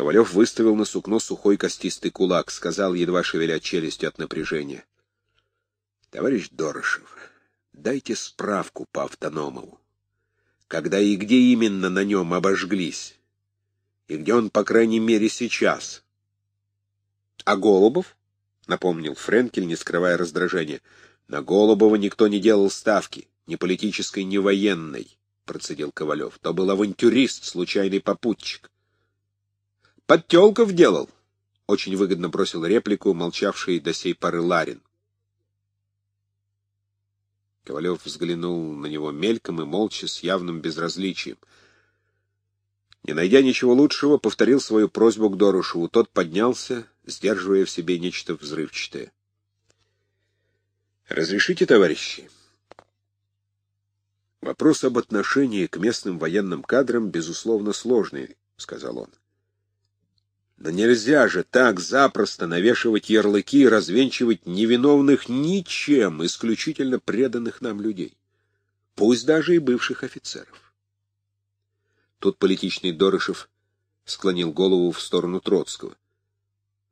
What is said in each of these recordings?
Ковалев выставил на сукно сухой костистый кулак, сказал, едва шевеля челюстью от напряжения. — Товарищ Дорошев, дайте справку по автономову. Когда и где именно на нем обожглись? И где он, по крайней мере, сейчас? — А Голубов? — напомнил Френкель, не скрывая раздражения. — На Голубова никто не делал ставки, ни политической, ни военной, — процедил Ковалев. — То был авантюрист, случайный попутчик. — Подтелков делал, — очень выгодно бросил реплику, молчавший до сей поры Ларин. Ковалев взглянул на него мельком и молча, с явным безразличием. Не найдя ничего лучшего, повторил свою просьбу к Дорошеву. Тот поднялся, сдерживая в себе нечто взрывчатое. «Разрешите, товарищи?» «Вопрос об отношении к местным военным кадрам, безусловно, сложный», — сказал он. «Но нельзя же так запросто навешивать ярлыки и развенчивать невиновных ничем, исключительно преданных нам людей, пусть даже и бывших офицеров». Тут политичный Дорышев склонил голову в сторону Троцкого.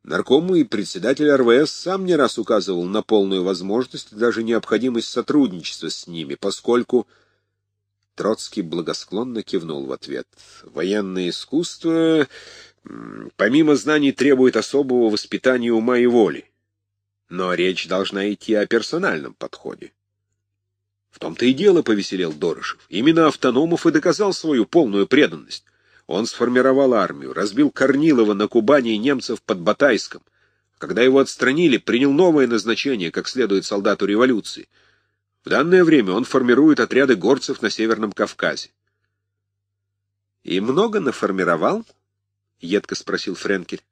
Наркому и председатель РВС сам не раз указывал на полную возможность и даже необходимость сотрудничества с ними, поскольку... Троцкий благосклонно кивнул в ответ. Военное искусство, помимо знаний, требует особого воспитания ума и воли. Но речь должна идти о персональном подходе. В том-то и дело повеселел Дорошев. Именно Автономов и доказал свою полную преданность. Он сформировал армию, разбил Корнилова на Кубани и немцев под Батайском. Когда его отстранили, принял новое назначение, как следует солдату революции. В данное время он формирует отряды горцев на Северном Кавказе. «И много наформировал?» — едко спросил Френкель.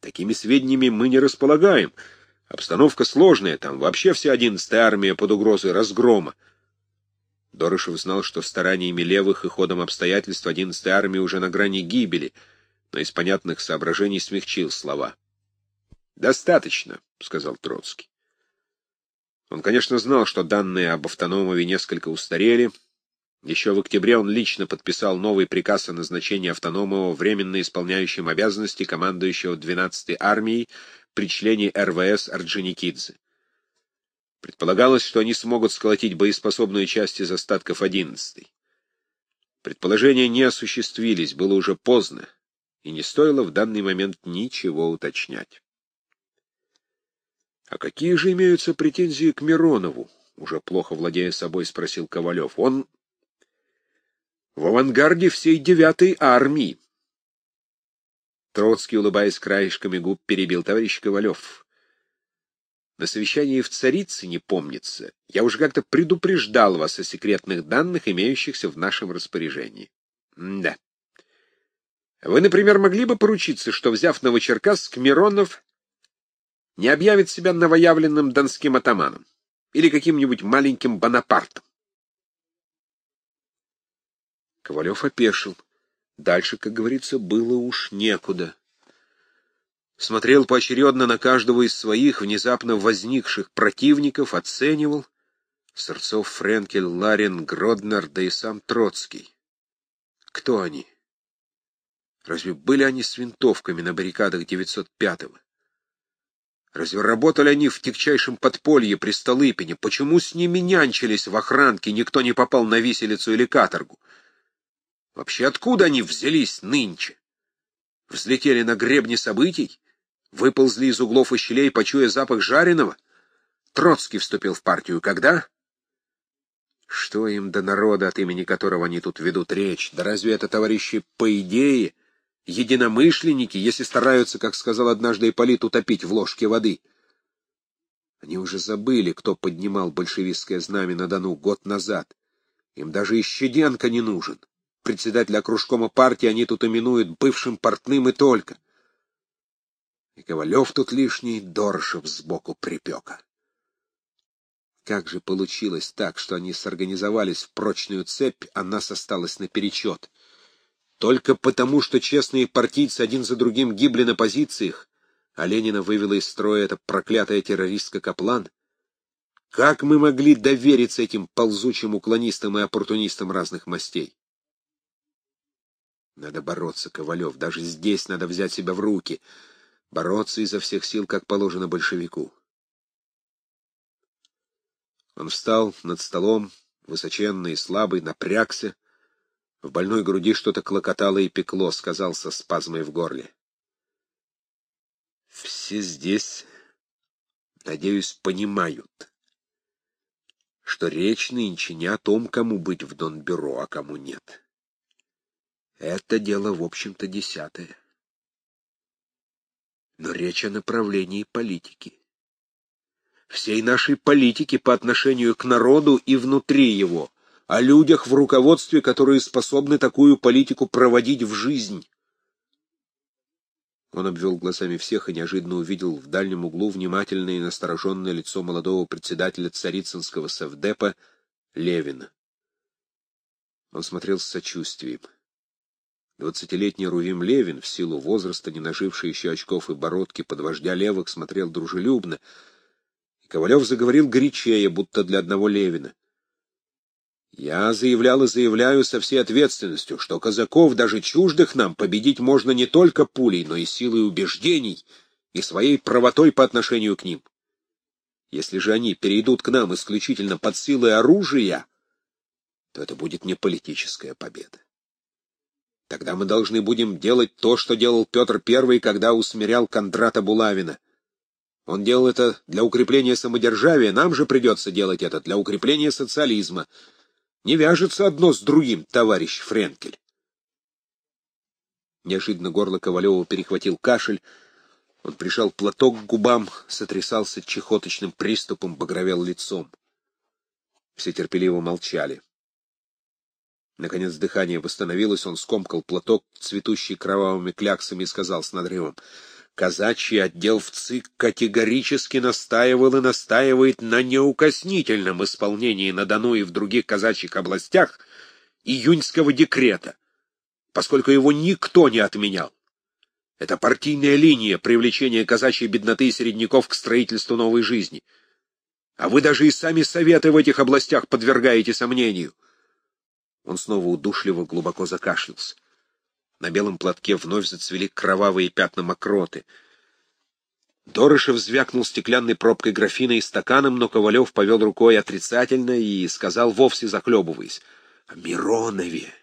«Такими сведениями мы не располагаем». Обстановка сложная, там вообще вся одиннадцатая армия под угрозой разгрома. Дорошев знал, что стараниями левых и ходом обстоятельств одиннадцатая армия уже на грани гибели, но из понятных соображений смягчил слова. «Достаточно», — сказал Троцкий. Он, конечно, знал, что данные об автономове несколько устарели. Еще в октябре он лично подписал новый приказ о назначении автономова временно исполняющим обязанности командующего 12-й армией при члене РВС Орджоникидзе. Предполагалось, что они смогут сколотить боеспособную часть из остатков 11-й. Предположения не осуществились, было уже поздно, и не стоило в данный момент ничего уточнять. — А какие же имеются претензии к Миронову? — уже плохо владея собой спросил Ковалев. — Он в авангарде всей девятой армии. Троцкий, улыбаясь краешками губ, перебил товарищ Ковалев. На совещании в Царице не помнится. Я уже как-то предупреждал вас о секретных данных, имеющихся в нашем распоряжении. М да. Вы, например, могли бы поручиться, что, взяв Новочеркасск, Миронов не объявит себя новоявленным донским атаманом или каким-нибудь маленьким Бонапартом? Ковалев опешил. Дальше, как говорится, было уж некуда. Смотрел поочередно на каждого из своих внезапно возникших противников, оценивал. Сырцов, Френкель, Ларин, Гроднер, да и сам Троцкий. Кто они? Разве были они с винтовками на баррикадах 905-го? Разве работали они в тягчайшем подполье при Столыпине? Почему с ними нянчились в охранке, никто не попал на виселицу или каторгу? Вообще откуда они взялись нынче? Взлетели на гребни событий? Выползли из углов и щелей, почуя запах жареного? Троцкий вступил в партию когда? Что им до народа, от имени которого они тут ведут речь? Да разве это, товарищи, по идее, единомышленники, если стараются, как сказал однажды Ипполит, утопить в ложке воды? Они уже забыли, кто поднимал большевистское знамя на Дону год назад. Им даже Ищеденко не нужен председателя кружкома партии они тут именуют бывшим портным и только. И Ковалев тут лишний, Доршев сбоку припека. Как же получилось так, что они сорганизовались в прочную цепь, а нас осталось наперечет? Только потому, что честные партийцы один за другим гибли на позициях, а Ленина вывела из строя эта проклятая террористка Каплан? Как мы могли довериться этим ползучим уклонистам и оппортунистам разных мастей? Надо бороться, Ковалев. Даже здесь надо взять себя в руки. Бороться изо всех сил, как положено большевику. Он встал над столом, высоченный и слабый, напрягся. В больной груди что-то клокотало и пекло, сказал со спазмой в горле. Все здесь, надеюсь, понимают, что речь нынче не о том, кому быть в Донбюро, а кому нет. Это дело, в общем-то, десятое. Но речь о направлении политики всей нашей политики по отношению к народу и внутри его, о людях в руководстве, которые способны такую политику проводить в жизнь. Он обвел глазами всех и неожиданно увидел в дальнем углу внимательное и настороженное лицо молодого председателя Царицынского совдепа Левина. Он смотрел с сочувствием. Двадцатилетний Рувим Левин, в силу возраста, не наживший еще очков и бородки, под вождя левых, смотрел дружелюбно, и Ковалев заговорил горячее, будто для одного Левина. Я заявлял и заявляю со всей ответственностью, что казаков, даже чуждых нам, победить можно не только пулей, но и силой убеждений и своей правотой по отношению к ним. Если же они перейдут к нам исключительно под силой оружия, то это будет не политическая победа. Тогда мы должны будем делать то, что делал Петр I, когда усмирял Кондрата Булавина — он делал это для укрепления самодержавия, нам же придется делать это для укрепления социализма. Не вяжется одно с другим, товарищ Френкель. Неожиданно горло Ковалева перехватил кашель. Он прижал платок к губам, сотрясался чехоточным приступом, багровел лицом. Все терпеливо молчали. Наконец дыхание восстановилось, он скомкал платок, цветущий кровавыми кляксами, и сказал с надрывом — Казачий отдел в ЦИК категорически настаивал и настаивает на неукоснительном исполнении на Дону и в других казачьих областях июньского декрета, поскольку его никто не отменял. Это партийная линия привлечения казачьей бедноты и середняков к строительству новой жизни. А вы даже и сами советы в этих областях подвергаете сомнению. Он снова удушливо глубоко закашлялся. На белом платке вновь зацвели кровавые пятна мокроты. Дорышев звякнул стеклянной пробкой графина и стаканом, но Ковалев повел рукой отрицательно и сказал, вовсе захлебываясь, «О Миронове!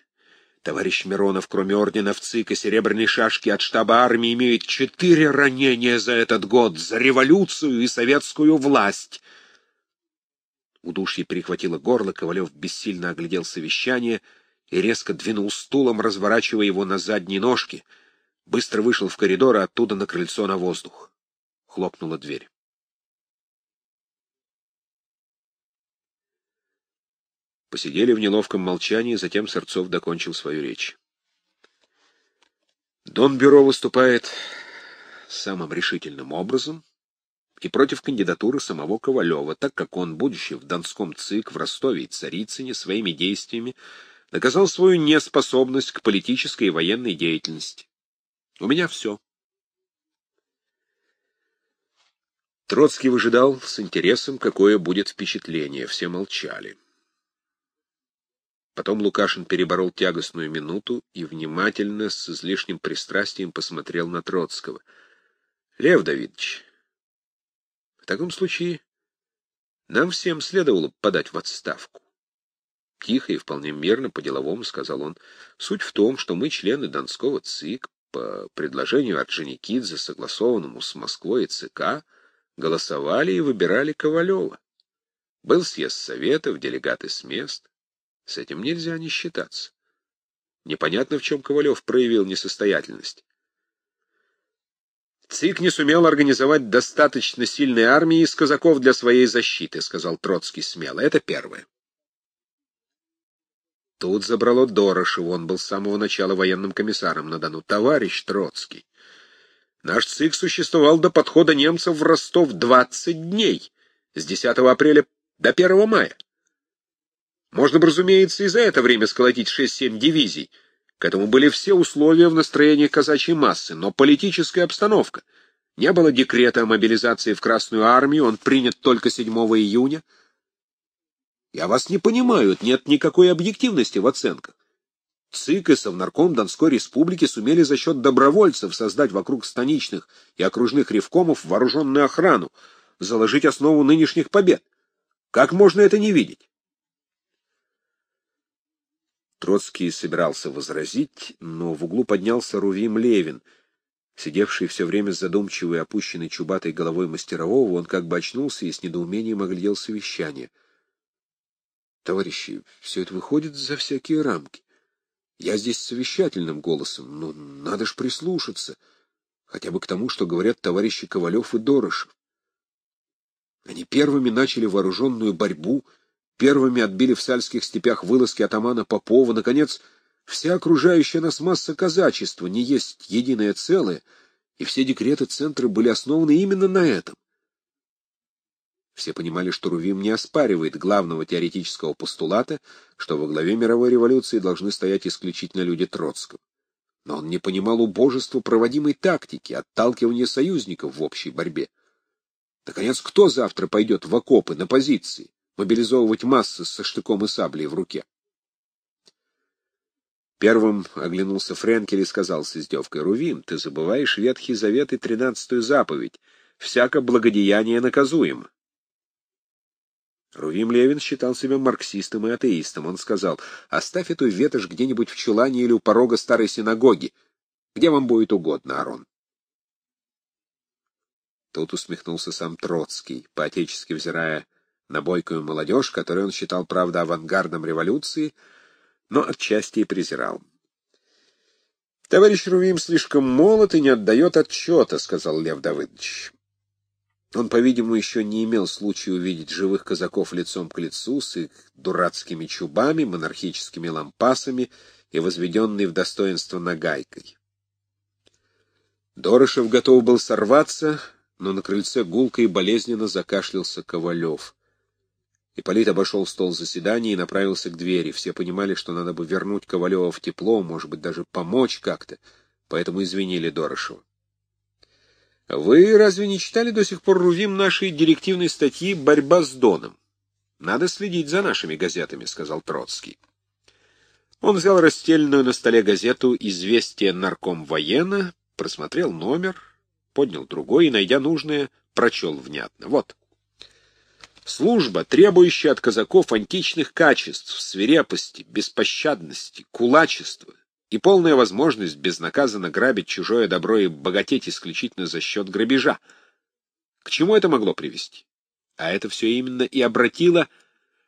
Товарищ Миронов, кроме ордена в ЦИК и серебряной шашки от штаба армии, имеет четыре ранения за этот год, за революцию и советскую власть!» Удушье перехватило горло, Ковалев бессильно оглядел совещание — и резко двинул стулом, разворачивая его на задние ножки. Быстро вышел в коридор, а оттуда на крыльцо на воздух. Хлопнула дверь. Посидели в неловком молчании, затем Сырцов докончил свою речь. Дон-бюро выступает самым решительным образом и против кандидатуры самого Ковалева, так как он, будучи в Донском ЦИК, в Ростове и Царицыне, своими действиями доказал свою неспособность к политической и военной деятельности. У меня все. Троцкий выжидал с интересом, какое будет впечатление. Все молчали. Потом Лукашин переборол тягостную минуту и внимательно, с излишним пристрастием посмотрел на Троцкого. — Лев Давидович, таком случае нам всем следовало подать в отставку. Тихо и вполне мирно, по-деловому сказал он. Суть в том, что мы, члены Донского ЦИК, по предложению Орджоникидзе, согласованному с Москвой и ЦК, голосовали и выбирали Ковалева. Был съезд Советов, делегаты с мест. С этим нельзя не считаться. Непонятно, в чем Ковалев проявил несостоятельность. ЦИК не сумел организовать достаточно сильной армии из казаков для своей защиты, сказал Троцкий смело. Это первое. Тут забрало Дорошева, он был с самого начала военным комиссаром на Дону. Товарищ Троцкий, наш ЦИК существовал до подхода немцев в Ростов 20 дней, с 10 апреля до 1 мая. Можно бы, разумеется, и за это время сколотить 6-7 дивизий. К этому были все условия в настроении казачьей массы, но политическая обстановка. Не было декрета о мобилизации в Красную армию, он принят только 7 июня — я вас не понимаю, нет никакой объективности в оценках. ЦИК и Совнарком Донской Республики сумели за счет добровольцев создать вокруг станичных и окружных ревкомов вооруженную охрану, заложить основу нынешних побед. Как можно это не видеть? Троцкий собирался возразить, но в углу поднялся Рувим Левин. Сидевший все время задумчивой и опущенной чубатой головой мастерового, он как бы очнулся и с недоумением оглядел совещание. — Товарищи, все это выходит за всякие рамки. Я здесь совещательным голосом, но надо ж прислушаться, хотя бы к тому, что говорят товарищи Ковалев и Дорошев. Они первыми начали вооруженную борьбу, первыми отбили в сальских степях вылазки атамана Попова, наконец, вся окружающая нас масса казачества не есть единое целое, и все декреты центра были основаны именно на этом. Все понимали, что Рувим не оспаривает главного теоретического постулата, что во главе мировой революции должны стоять исключительно люди Троцкого. Но он не понимал убожества проводимой тактики, отталкивания союзников в общей борьбе. Наконец, кто завтра пойдет в окопы, на позиции, мобилизовывать массы со штыком и саблей в руке? Первым оглянулся Френкель и сказал с издевкой, «Рувим, ты забываешь Ветхий Завет и тринадцатую заповедь. Всяко благодеяние наказуемо. Рувим Левин считал себя марксистом и атеистом. Он сказал, оставь эту ветошь где-нибудь в чулане или у порога старой синагоги. Где вам будет угодно, Арон. Тут усмехнулся сам Троцкий, поотечески взирая на бойкую молодежь, которую он считал, правда, авангардом революции, но отчасти и презирал. «Товарищ Рувим слишком молод и не отдает отчета», — сказал Лев Давыдович. Он, по-видимому, еще не имел случая увидеть живых казаков лицом к лицу с их дурацкими чубами, монархическими лампасами и возведенной в достоинство нагайкой. Дорошев готов был сорваться, но на крыльце гулко и болезненно закашлялся Ковалев. Ипполит обошел стол заседания и направился к двери. Все понимали, что надо бы вернуть Ковалева в тепло, может быть, даже помочь как-то, поэтому извинили Дорошева. Вы разве не читали до сих пор, Рувим, нашей директивной статьи «Борьба с Доном»? Надо следить за нашими газетами, — сказал Троцкий. Он взял расстеленную на столе газету «Известие нарком военно», просмотрел номер, поднял другой и, найдя нужное, прочел внятно. Вот. Служба, требующая от казаков античных качеств, свирепости, беспощадности, кулачества, и полная возможность безнаказанно грабить чужое добро и богатеть исключительно за счет грабежа. К чему это могло привести? А это все именно и обратило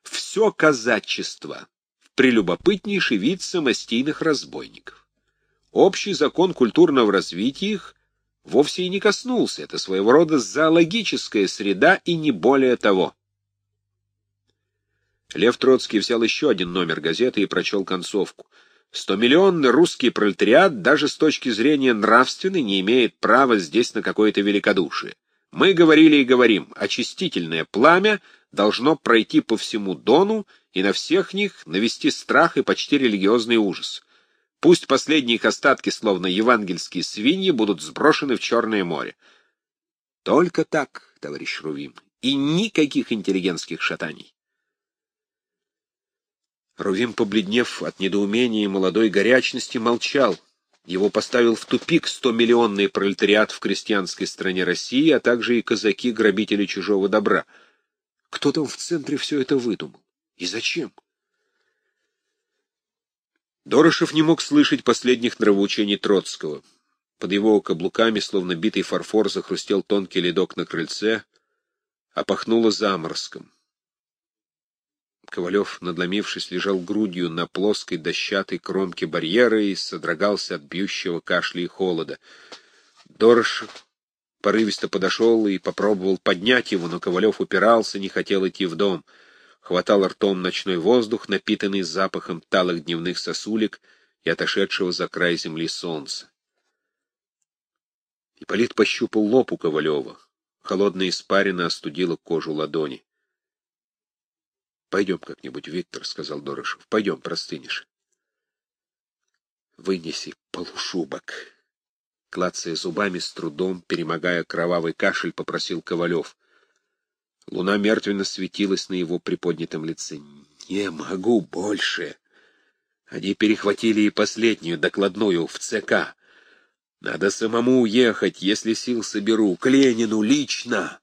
все казачество в прелюбопытнейший вид самостийных разбойников. Общий закон культурного развития их вовсе и не коснулся, это своего рода зоологическая среда и не более того. Лев Троцкий взял еще один номер газеты и прочел концовку — Стомиллионный русский пролетариат даже с точки зрения нравственной не имеет права здесь на какое-то великодушие. Мы говорили и говорим, очистительное пламя должно пройти по всему Дону и на всех них навести страх и почти религиозный ужас. Пусть последние их остатки, словно евангельские свиньи, будут сброшены в Черное море. Только так, товарищ Рувим, и никаких интеллигентских шатаний. Рувим, побледнев от недоумения и молодой горячности, молчал. Его поставил в тупик стомиллионный пролетариат в крестьянской стране России, а также и казаки-грабители чужого добра. Кто там в центре все это выдумал? И зачем? Дорошев не мог слышать последних нравоучений Троцкого. Под его каблуками, словно битый фарфор, захрустел тонкий ледок на крыльце, а пахнуло заморозком. Ковалев, надломившись, лежал грудью на плоской дощатой кромке барьера и содрогался от бьющего кашля и холода. Дорошев порывисто подошел и попробовал поднять его, но Ковалев упирался, не хотел идти в дом. Хватал ртом ночной воздух, напитанный запахом талых дневных сосулек и отошедшего за край земли солнца. Ипполит пощупал лоб у Ковалева. Холодная испарина остудила кожу ладони. Пойдем как-нибудь, Виктор, — сказал Дорошев. — Пойдем, простынешь. — Вынеси полушубок. Клацая зубами, с трудом, перемогая кровавый кашель, попросил Ковалев. Луна мертвенно светилась на его приподнятом лице. — Не могу больше. Они перехватили и последнюю докладную в ЦК. Надо самому уехать, если сил соберу, к Ленину лично.